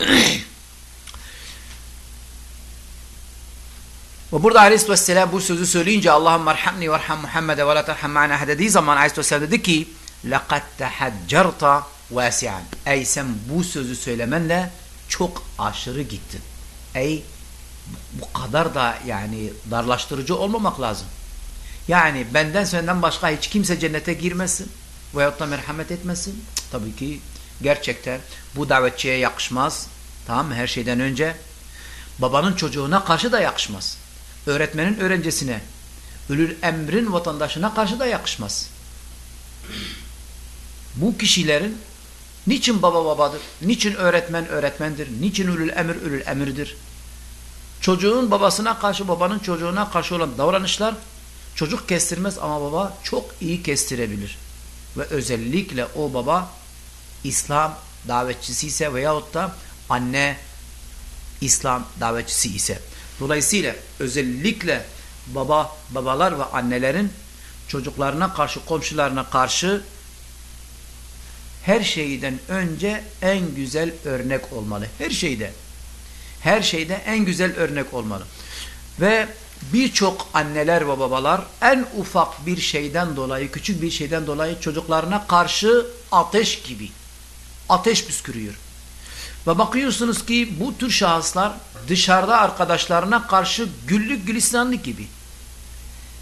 Ve burada Aleyhisselatü Vesselam bu sözü söyleyince Allah'ım merhamni ve erham Muhammed'e ve la terham ma'ana dediği zaman Aleyhisselatü Vesselam dedi ki لَقَدْ تَحَجَّرْتَ وَاسِعًا Ey sen bu sözü söylemenle çok aşırı gittin. Ey bu kadar da yani darlaştırıcı olmamak lazım. Yani benden senden başka hiç kimse cennete girmesin veyahut da merhamet etmesin. Tabii ki gerçekten bu davetçiye yakışmaz. Tamam mı? Her şeyden önce babanın çocuğuna karşı da yakışmaz. Öğretmenin öğrencisine, ülül emrin vatandaşına karşı da yakışmaz. Bu kişilerin niçin baba babadır, niçin öğretmen öğretmendir, niçin ülül emir ülül emirdir. Çocuğun babasına karşı, babanın çocuğuna karşı olan davranışlar çocuk kestirmez ama baba çok iyi kestirebilir. Ve özellikle o baba İslam davetçisi ise veyahut da anne İslam davetçisi ise. Dolayısıyla özellikle baba, babalar ve annelerin çocuklarına karşı, komşularına karşı her şeyden önce en güzel örnek olmalı. Her şeyde. Her şeyde en güzel örnek olmalı. Ve birçok anneler ve babalar en ufak bir şeyden dolayı, küçük bir şeyden dolayı çocuklarına karşı ateş gibi, ateş püskürüyor. Ve bakıyorsunuz ki bu tür şahıslar dışarıda arkadaşlarına karşı güllük gülistanlık gibi.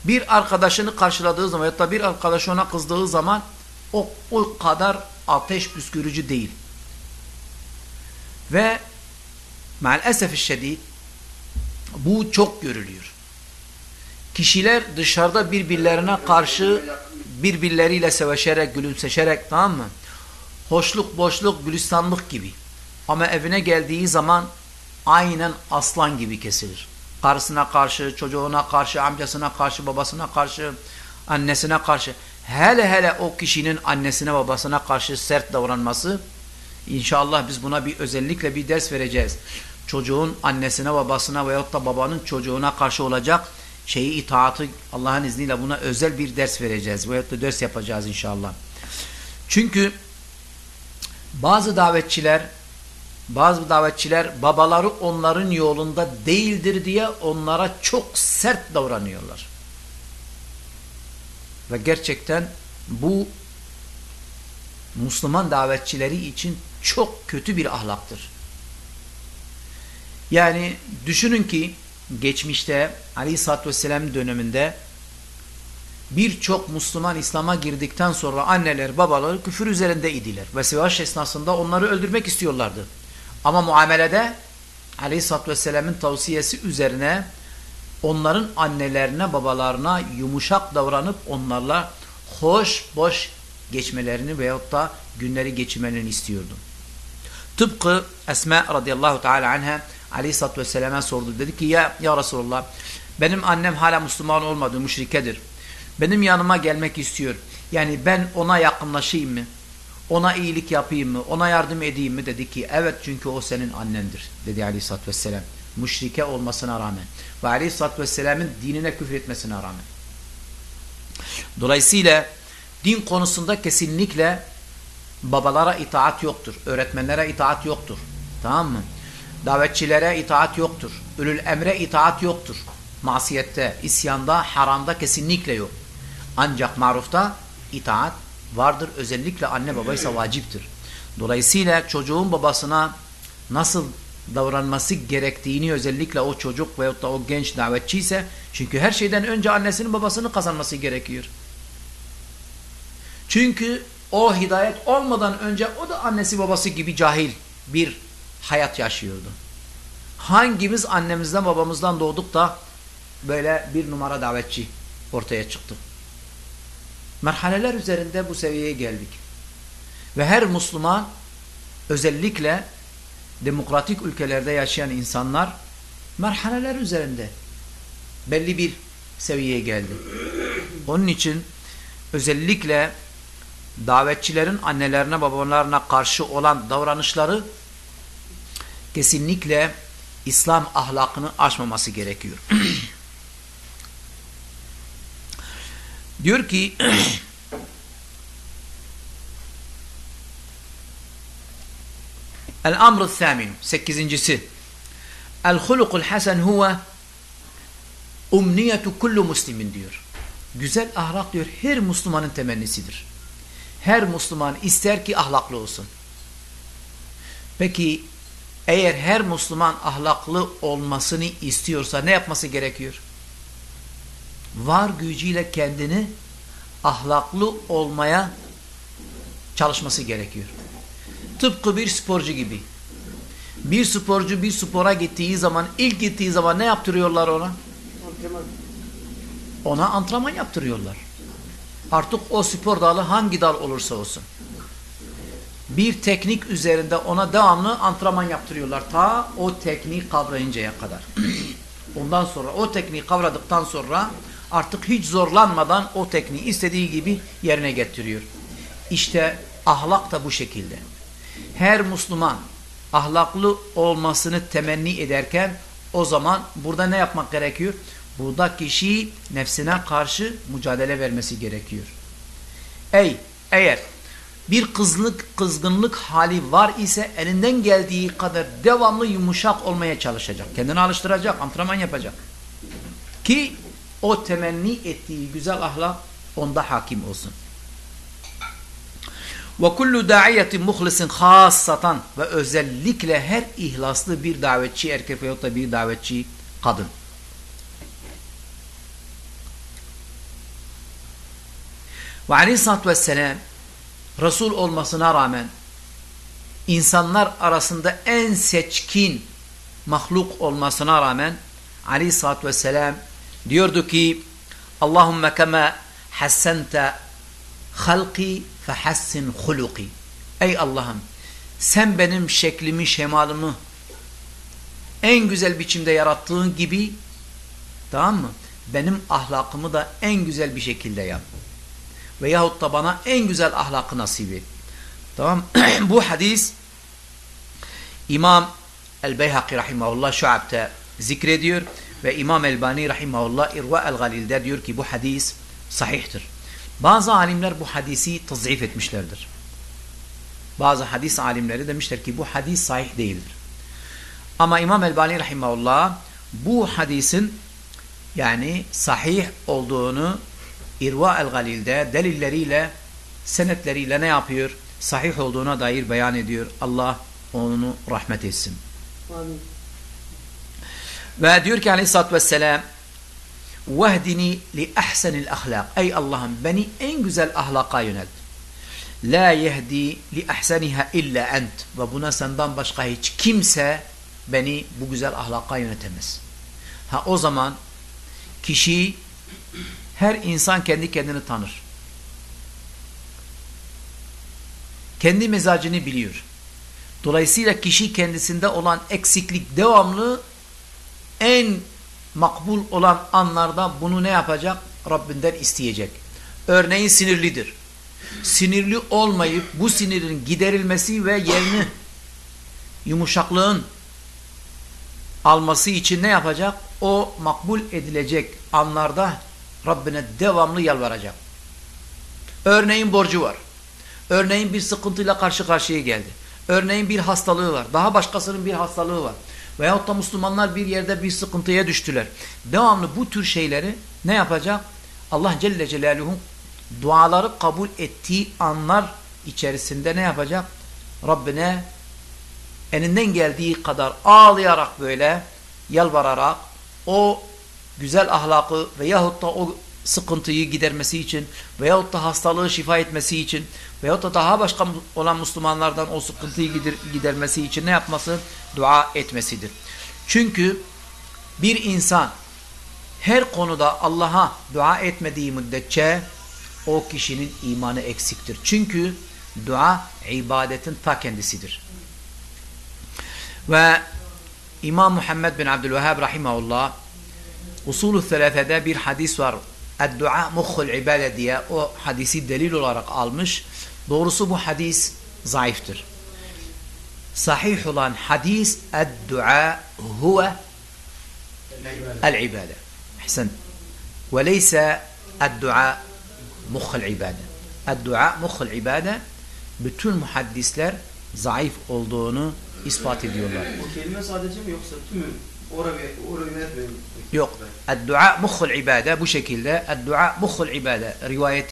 Bir arkadaşını karşıladığı zaman ya da bir arkadaş ona kızdığı zaman o, o kadar ateş püskürücü değil. Ve maalesef şiddet bu çok görülüyor. Kişiler dışarıda birbirlerine karşı birbirleriyle savaşarak, gülümseşerek tamam mı? Hoşluk, boşluk, gülistanlık gibi. Ama evine geldiği zaman aynen aslan gibi kesilir. Karısına karşı, çocuğuna karşı, amcasına karşı, babasına karşı, annesine karşı. Hele hele o kişinin annesine babasına karşı sert davranması inşallah biz buna bir özellikle bir ders vereceğiz. Çocuğun annesine babasına veyahut da babanın çocuğuna karşı olacak şeyi itaatı Allah'ın izniyle buna özel bir ders vereceğiz. Veyahut da ders yapacağız inşallah. Çünkü bazı davetçiler bazı davetçiler babaları onların yolunda değildir diye onlara çok sert davranıyorlar. Ve gerçekten bu Müslüman davetçileri için çok kötü bir ahlaktır. Yani düşünün ki geçmişte Aleyhisselatü Vesselam döneminde birçok Müslüman İslam'a girdikten sonra anneler babaları küfür üzerinde idiler. Ve savaş esnasında onları öldürmek istiyorlardı. Ama muamelede Aleyhisselatü Vesselam'ın tavsiyesi üzerine onların annelerine babalarına yumuşak davranıp onlarla hoş boş geçmelerini veyahut da günleri geçirmelerini istiyordu. Tıpkı Esma radıyallahu teala anha aleyhissalatü vesselam'a sordu. Dedi ki ya, ya Resulullah benim annem hala Müslüman olmadı, müşrikedir. Benim yanıma gelmek istiyor. Yani ben ona yakınlaşayım mı? Ona iyilik yapayım mı? Ona yardım edeyim mi? Dedi ki evet çünkü o senin annendir. Dedi aleyhissalatü vesselam. Müşrike olmasına rağmen. Ve aleyhissalatü vesselamın dinine küfür etmesine rağmen. Dolayısıyla din konusunda kesinlikle babalara itaat yoktur. Öğretmenlere itaat yoktur. Tamam mı? Davetçilere itaat yoktur. Ülül emre itaat yoktur. Masiyette, isyanda, haramda kesinlikle yok. Ancak marufta itaat vardır. Özellikle anne babaysa vaciptir. Dolayısıyla çocuğun babasına nasıl davranması gerektiğini özellikle o çocuk veyahut da o genç davetçi ise çünkü her şeyden önce annesinin babasını kazanması gerekiyor. Çünkü o hidayet olmadan önce o da annesi babası gibi cahil bir hayat yaşıyordu. Hangimiz annemizden babamızdan doğduk da böyle bir numara davetçi ortaya çıktı. Merhaleler üzerinde bu seviyeye geldik. Ve her Müslüman özellikle demokratik ülkelerde yaşayan insanlar merhaleler üzerinde belli bir seviyeye geldi. Onun için özellikle davetçilerin annelerine babalarına karşı olan davranışları kesinlikle İslam ahlakını aşmaması gerekiyor. Diyor ki El-amr thamin. Sekizincisi. El-hulukul hasen huve umniyetu kullu muslimin diyor. Güzel ahlak diyor her Müslümanın temennisidir. Her Müslüman ister ki ahlaklı olsun. Peki eğer her Müslüman ahlaklı olmasını istiyorsa ne yapması gerekiyor? Var gücüyle kendini ahlaklı olmaya çalışması gerekiyor. Tıpkı bir sporcu gibi. Bir sporcu bir spora gittiği zaman, ilk gittiği zaman ne yaptırıyorlar ona? Ona antrenman yaptırıyorlar. Artık o spor dalı hangi dal olursa olsun. Bir teknik üzerinde ona devamlı antrenman yaptırıyorlar. Ta o tekniği kavrayıncaya kadar. Ondan sonra o tekniği kavradıktan sonra artık hiç zorlanmadan o tekniği istediği gibi yerine getiriyor. İşte ahlak da bu şekilde. Her Müslüman ahlaklı olmasını temenni ederken o zaman burada ne yapmak gerekiyor? Burada kişi nefsine karşı mücadele vermesi gerekiyor. Ey eğer bir kızlık, kızgınlık hali var ise elinden geldiği kadar devamlı yumuşak olmaya çalışacak. Kendini alıştıracak, antrenman yapacak. Ki o temenni ettiği güzel ahlak onda hakim olsun. Ve kullu da'iyetin muhlisin hassatan ve özellikle her ihlaslı bir davetçi erkek veyahut da bir davetçi kadın. Ve aleyhissalatü vesselam Resul olmasına rağmen insanlar arasında en seçkin mahluk olmasına rağmen aleyhissalatü vesselam diyordu ki Allahümme kema hassente halki fehassin huluki Ey Allah'ım sen benim şeklimi, şemalımı en güzel biçimde yarattığın gibi tamam mı? Benim ahlakımı da en güzel bir şekilde yap. Veyahut da bana en güzel ahlakı nasip et. Tamam Bu hadis İmam El-Beyhaki Rahimahullah Şuab'te zikrediyor ve İmam El-Bani Rahimahullah İrva El-Galil'de diyor ki bu hadis sahihtir. Bazı alimler bu hadisi tazif etmişlerdir. Bazı hadis alimleri demişler ki bu hadis sahih değildir. Ama İmam El-Bani Rahimahullah bu hadisin yani sahih olduğunu İrva el-Galil'de delilleriyle, senetleriyle ne yapıyor? Sahih olduğuna dair beyan ediyor. Allah onu rahmet etsin. Amin. Ve diyor ki aleyhissalatü vesselam vehdini li ahsenil ahlak. Ey Allah'ım beni en güzel ahlaka yönelt. La yehdi li ahseniha illa ent. Ve buna senden başka hiç kimse beni bu güzel ahlaka yönetemez. Ha o zaman kişi her insan kendi kendini tanır. Kendi mezacını biliyor. Dolayısıyla kişi kendisinde olan eksiklik devamlı en makbul olan anlarda bunu ne yapacak? Rabbinden isteyecek. Örneğin sinirlidir. Sinirli olmayıp bu sinirin giderilmesi ve yerini yumuşaklığın alması için ne yapacak? O makbul edilecek anlarda Rabbine devamlı yalvaracak. Örneğin borcu var. Örneğin bir sıkıntıyla karşı karşıya geldi. Örneğin bir hastalığı var. Daha başkasının bir hastalığı var. Veyahut da Müslümanlar bir yerde bir sıkıntıya düştüler. Devamlı bu tür şeyleri ne yapacak? Allah Celle Celaluhu duaları kabul ettiği anlar içerisinde ne yapacak? Rabbine elinden geldiği kadar ağlayarak böyle yalvararak o güzel ahlakı veyahut da o sıkıntıyı gidermesi için veyahut da hastalığı şifa etmesi için veyahut da daha başka olan Müslümanlardan o sıkıntıyı gider, gidermesi için ne yapması? Dua etmesidir. Çünkü bir insan her konuda Allah'a dua etmediği müddetçe o kişinin imanı eksiktir. Çünkü dua ibadetin ta kendisidir. Ve İmam Muhammed bin Abdülvehhab rahimahullah usulü selefede bir hadis var. الدعاء مخ العبادة دي أو حديثي دليل الأرق ألمش دورس بو حديث ضعيفتر صحيح لأن حديث الدعاء هو العبادة. أحسن. وليس الدعاء مخ العبادة. الدعاء مخ العبادة بتون محدثلر ضعيف olduğunu ispat ediyorlar. Bu kelime sadece mi يوك الدعاء مخ العبادة بشكل لا الدعاء مخ العبادة رواية